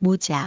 모자.